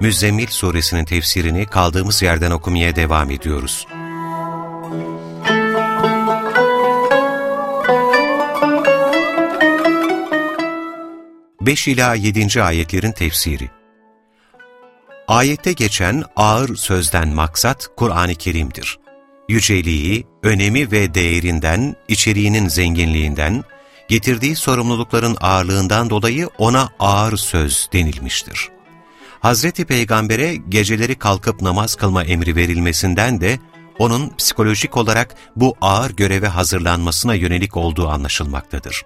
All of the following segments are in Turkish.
Müzzemmil suresinin tefsirini kaldığımız yerden okumaya devam ediyoruz. Beş ila yedinci ayetlerin tefsiri Ayette geçen ağır sözden maksat Kur'an-ı Kerim'dir. Yüceliği, önemi ve değerinden, içeriğinin zenginliğinden, getirdiği sorumlulukların ağırlığından dolayı ona ağır söz denilmiştir. Hazreti Peygamber'e geceleri kalkıp namaz kılma emri verilmesinden de onun psikolojik olarak bu ağır göreve hazırlanmasına yönelik olduğu anlaşılmaktadır.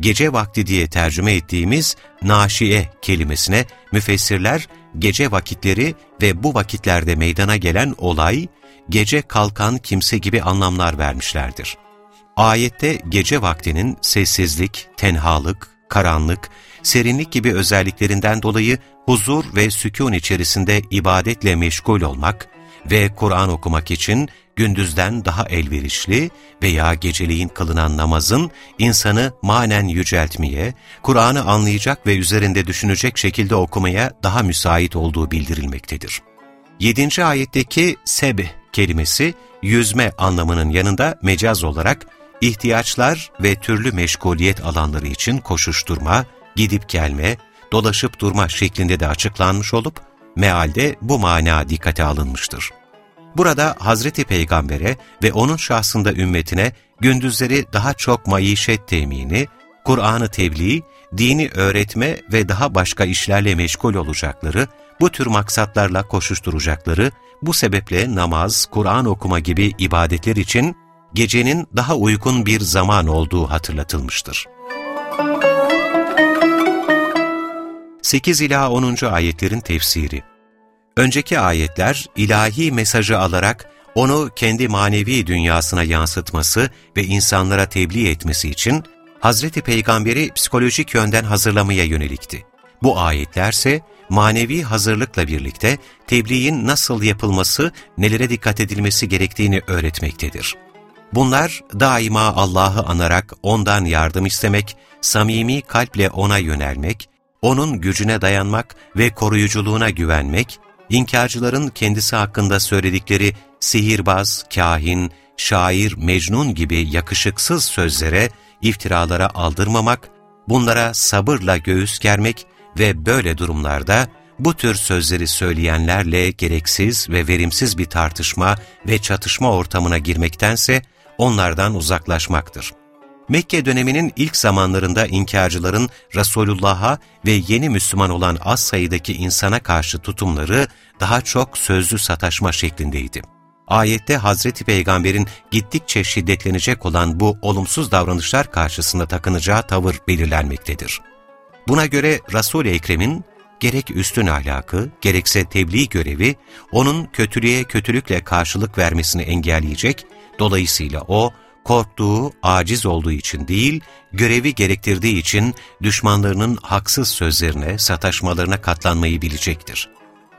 Gece vakti diye tercüme ettiğimiz naşiye kelimesine müfessirler gece vakitleri ve bu vakitlerde meydana gelen olay, gece kalkan kimse gibi anlamlar vermişlerdir. Ayette gece vaktinin sessizlik, tenhalık, karanlık, serinlik gibi özelliklerinden dolayı huzur ve sükun içerisinde ibadetle meşgul olmak ve Kur'an okumak için gündüzden daha elverişli veya geceliğin kılınan namazın insanı manen yüceltmeye, Kur'an'ı anlayacak ve üzerinde düşünecek şekilde okumaya daha müsait olduğu bildirilmektedir. 7. ayetteki seb kelimesi yüzme anlamının yanında mecaz olarak ihtiyaçlar ve türlü meşguliyet alanları için koşuşturma, gidip gelme, dolaşıp durma şeklinde de açıklanmış olup, mealde bu mana dikkate alınmıştır. Burada Hazreti Peygamber'e ve onun şahsında ümmetine gündüzleri daha çok maişet temini, Kur'an'ı tebliğ, dini öğretme ve daha başka işlerle meşgul olacakları, bu tür maksatlarla koşuşturacakları, bu sebeple namaz, Kur'an okuma gibi ibadetler için gecenin daha uygun bir zaman olduğu hatırlatılmıştır. 8 ila 10. ayetlerin tefsiri Önceki ayetler ilahi mesajı alarak onu kendi manevi dünyasına yansıtması ve insanlara tebliğ etmesi için Hazreti Peygamber'i psikolojik yönden hazırlamaya yönelikti. Bu ayetlerse manevi hazırlıkla birlikte tebliğin nasıl yapılması, nelere dikkat edilmesi gerektiğini öğretmektedir. Bunlar daima Allah'ı anarak ondan yardım istemek, samimi kalple ona yönelmek, onun gücüne dayanmak ve koruyuculuğuna güvenmek, inkarcıların kendisi hakkında söyledikleri sihirbaz, kahin, şair, mecnun gibi yakışıksız sözlere, iftiralara aldırmamak, bunlara sabırla göğüs germek ve böyle durumlarda bu tür sözleri söyleyenlerle gereksiz ve verimsiz bir tartışma ve çatışma ortamına girmektense onlardan uzaklaşmaktır. Mekke döneminin ilk zamanlarında inkarcıların Resulullah'a ve yeni Müslüman olan az sayıdaki insana karşı tutumları daha çok sözlü sataşma şeklindeydi. Ayette Hazreti Peygamber'in gittikçe şiddetlenecek olan bu olumsuz davranışlar karşısında takınacağı tavır belirlenmektedir. Buna göre Resul-i Ekrem'in gerek üstün ahlakı, gerekse tebliğ görevi, onun kötülüğe kötülükle karşılık vermesini engelleyecek, dolayısıyla o, korktuğu, aciz olduğu için değil, görevi gerektirdiği için düşmanlarının haksız sözlerine, sataşmalarına katlanmayı bilecektir.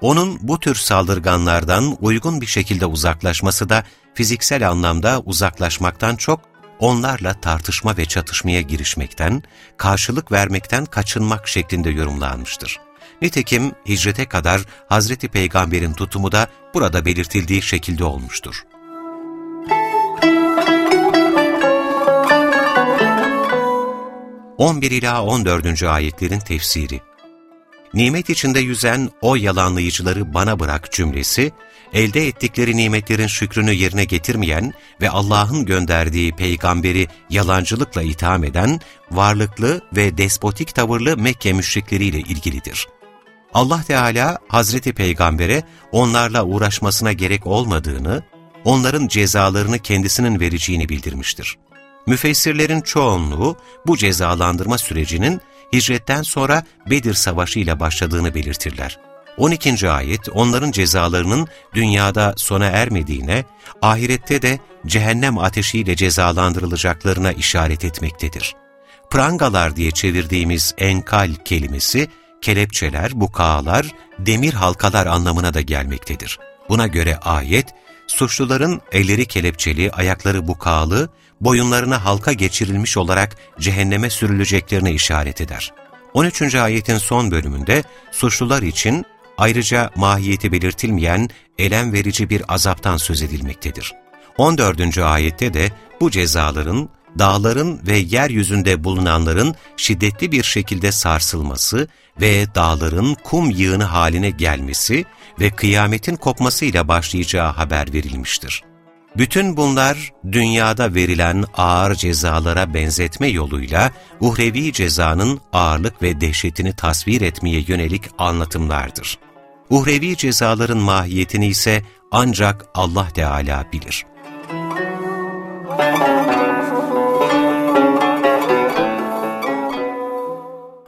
Onun bu tür saldırganlardan uygun bir şekilde uzaklaşması da fiziksel anlamda uzaklaşmaktan çok onlarla tartışma ve çatışmaya girişmekten, karşılık vermekten kaçınmak şeklinde yorumlanmıştır. Nitekim hicrete kadar Hazreti Peygamber'in tutumu da burada belirtildiği şekilde olmuştur. 11 ila 14. ayetlerin tefsiri. Nimet içinde yüzen o yalanlayıcıları bana bırak cümlesi, elde ettikleri nimetlerin şükrünü yerine getirmeyen ve Allah'ın gönderdiği peygamberi yalancılıkla itham eden, varlıklı ve despotik tavırlı Mekke müşrikleriyle ilgilidir. Allah Teala Hazreti Peygamber'e onlarla uğraşmasına gerek olmadığını, onların cezalarını kendisinin vereceğini bildirmiştir. Müfessirlerin çoğunluğu bu cezalandırma sürecinin hicretten sonra Bedir Savaşı ile başladığını belirtirler. 12. ayet onların cezalarının dünyada sona ermediğine, ahirette de cehennem ateşiyle cezalandırılacaklarına işaret etmektedir. Prangalar diye çevirdiğimiz enkal kelimesi, kelepçeler, bukağalar, demir halkalar anlamına da gelmektedir. Buna göre ayet, suçluların elleri kelepçeli, ayakları bukağalı, boyunlarına halka geçirilmiş olarak cehenneme sürüleceklerine işaret eder. 13. ayetin son bölümünde suçlular için ayrıca mahiyeti belirtilmeyen elem verici bir azaptan söz edilmektedir. 14. ayette de bu cezaların dağların ve yeryüzünde bulunanların şiddetli bir şekilde sarsılması ve dağların kum yığını haline gelmesi ve kıyametin kopmasıyla başlayacağı haber verilmiştir. Bütün bunlar dünyada verilen ağır cezalara benzetme yoluyla uhrevi cezanın ağırlık ve dehşetini tasvir etmeye yönelik anlatımlardır. Uhrevi cezaların mahiyetini ise ancak Allah Teala bilir.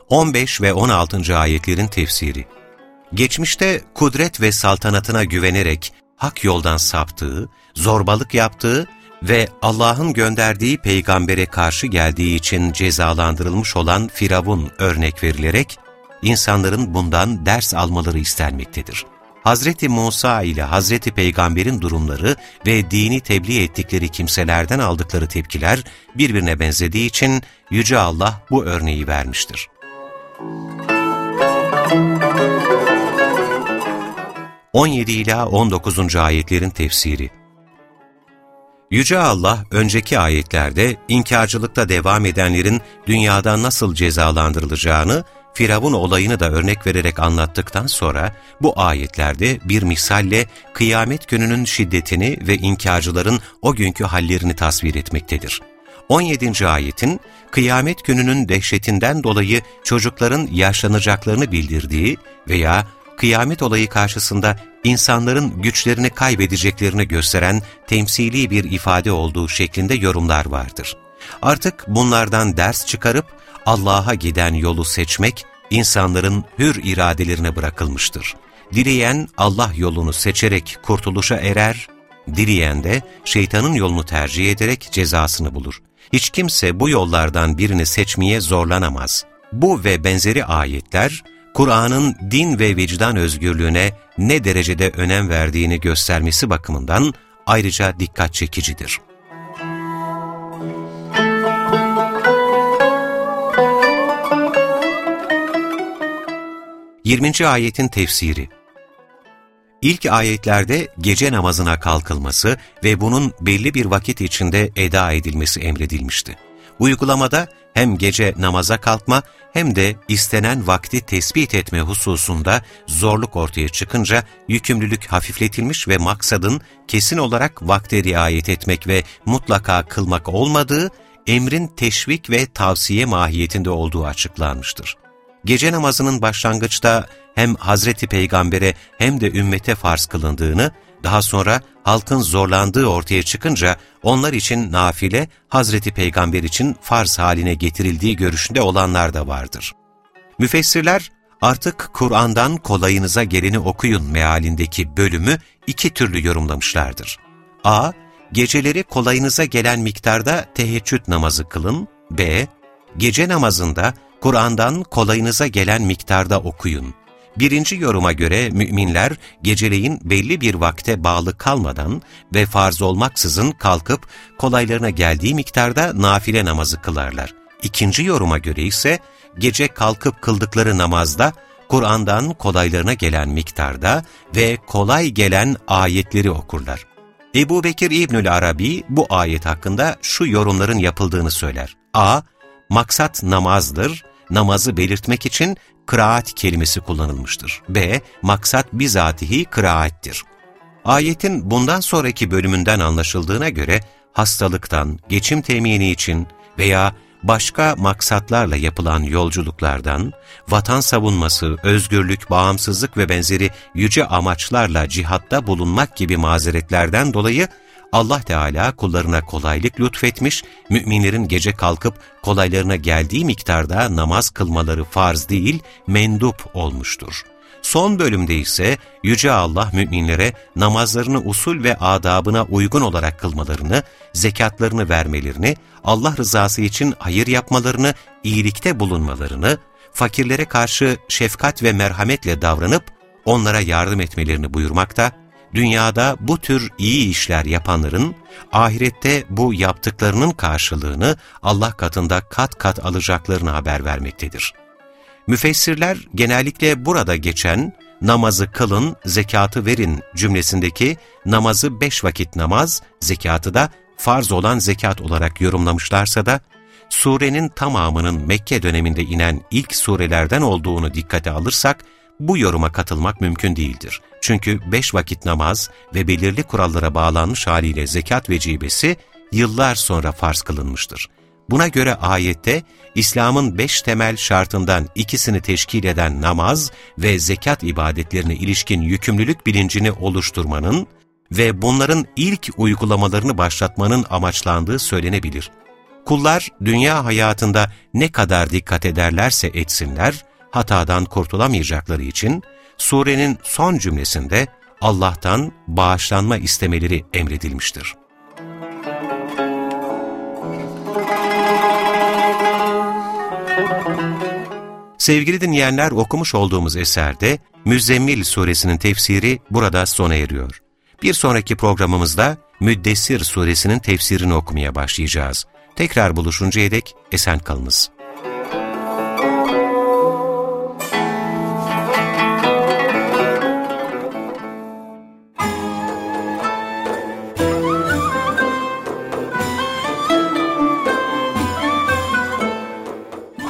15 ve 16. ayetlerin tefsiri Geçmişte kudret ve saltanatına güvenerek hak yoldan saptığı, zorbalık yaptığı ve Allah'ın gönderdiği peygambere karşı geldiği için cezalandırılmış olan Firavun örnek verilerek, insanların bundan ders almaları istenmektedir. Hazreti Musa ile Hazreti Peygamber'in durumları ve dini tebliğ ettikleri kimselerden aldıkları tepkiler birbirine benzediği için Yüce Allah bu örneği vermiştir. 17 ila 19. ayetlerin tefsiri Yüce Allah önceki ayetlerde inkarcılıkta devam edenlerin dünyada nasıl cezalandırılacağını, Firavun olayını da örnek vererek anlattıktan sonra bu ayetlerde bir misalle kıyamet gününün şiddetini ve inkarcıların o günkü hallerini tasvir etmektedir. 17. ayetin kıyamet gününün dehşetinden dolayı çocukların yaşlanacaklarını bildirdiği veya kıyamet olayı karşısında insanların güçlerini kaybedeceklerini gösteren temsili bir ifade olduğu şeklinde yorumlar vardır. Artık bunlardan ders çıkarıp Allah'a giden yolu seçmek insanların hür iradelerine bırakılmıştır. Dileyen Allah yolunu seçerek kurtuluşa erer, dileyen de şeytanın yolunu tercih ederek cezasını bulur. Hiç kimse bu yollardan birini seçmeye zorlanamaz. Bu ve benzeri ayetler, Kur'an'ın din ve vicdan özgürlüğüne ne derecede önem verdiğini göstermesi bakımından ayrıca dikkat çekicidir. Yirminci ayetin tefsiri İlk ayetlerde gece namazına kalkılması ve bunun belli bir vakit içinde eda edilmesi emredilmişti. Uygulamada hem gece namaza kalkma hem de istenen vakti tespit etme hususunda zorluk ortaya çıkınca yükümlülük hafifletilmiş ve maksadın kesin olarak vakte riayet etmek ve mutlaka kılmak olmadığı, emrin teşvik ve tavsiye mahiyetinde olduğu açıklanmıştır. Gece namazının başlangıçta hem Hazreti Peygamber'e hem de ümmete farz kılındığını, daha sonra halkın zorlandığı ortaya çıkınca onlar için nafile, Hazreti Peygamber için farz haline getirildiği görüşünde olanlar da vardır. Müfessirler, artık Kur'an'dan kolayınıza geleni okuyun mealindeki bölümü iki türlü yorumlamışlardır. A. Geceleri kolayınıza gelen miktarda teheccüd namazı kılın. B. Gece namazında Kur'an'dan kolayınıza gelen miktarda okuyun. Birinci yoruma göre müminler geceleyin belli bir vakte bağlı kalmadan ve farz olmaksızın kalkıp kolaylarına geldiği miktarda nafile namazı kılarlar. İkinci yoruma göre ise gece kalkıp kıldıkları namazda Kur'an'dan kolaylarına gelen miktarda ve kolay gelen ayetleri okurlar. Ebu Bekir İbnül Arabi bu ayet hakkında şu yorumların yapıldığını söyler. A. Maksat namazdır, namazı belirtmek için kıraat kelimesi kullanılmıştır. B. Maksat bizatihi kıraattir. Ayetin bundan sonraki bölümünden anlaşıldığına göre hastalıktan, geçim temini için veya başka maksatlarla yapılan yolculuklardan, vatan savunması, özgürlük, bağımsızlık ve benzeri yüce amaçlarla cihatta bulunmak gibi mazeretlerden dolayı Allah Teala kullarına kolaylık lütfetmiş, müminlerin gece kalkıp kolaylarına geldiği miktarda namaz kılmaları farz değil, mendup olmuştur. Son bölümde ise Yüce Allah müminlere namazlarını usul ve adabına uygun olarak kılmalarını, zekatlarını vermelerini, Allah rızası için hayır yapmalarını, iyilikte bulunmalarını, fakirlere karşı şefkat ve merhametle davranıp onlara yardım etmelerini buyurmakta, dünyada bu tür iyi işler yapanların, ahirette bu yaptıklarının karşılığını Allah katında kat kat alacaklarını haber vermektedir. Müfessirler genellikle burada geçen namazı kılın, zekatı verin cümlesindeki namazı beş vakit namaz, zekatı da farz olan zekat olarak yorumlamışlarsa da, surenin tamamının Mekke döneminde inen ilk surelerden olduğunu dikkate alırsak, bu yoruma katılmak mümkün değildir. Çünkü beş vakit namaz ve belirli kurallara bağlanmış haliyle zekat vecibesi yıllar sonra farz kılınmıştır. Buna göre ayette İslam'ın beş temel şartından ikisini teşkil eden namaz ve zekat ibadetlerine ilişkin yükümlülük bilincini oluşturmanın ve bunların ilk uygulamalarını başlatmanın amaçlandığı söylenebilir. Kullar dünya hayatında ne kadar dikkat ederlerse etsinler, hatadan kurtulamayacakları için surenin son cümlesinde Allah'tan bağışlanma istemeleri emredilmiştir. Sevgili dinleyenler okumuş olduğumuz eserde Müzzemmil suresinin tefsiri burada sona eriyor. Bir sonraki programımızda Müddessir suresinin tefsirini okumaya başlayacağız. Tekrar buluşuncaya dek esen kalınız.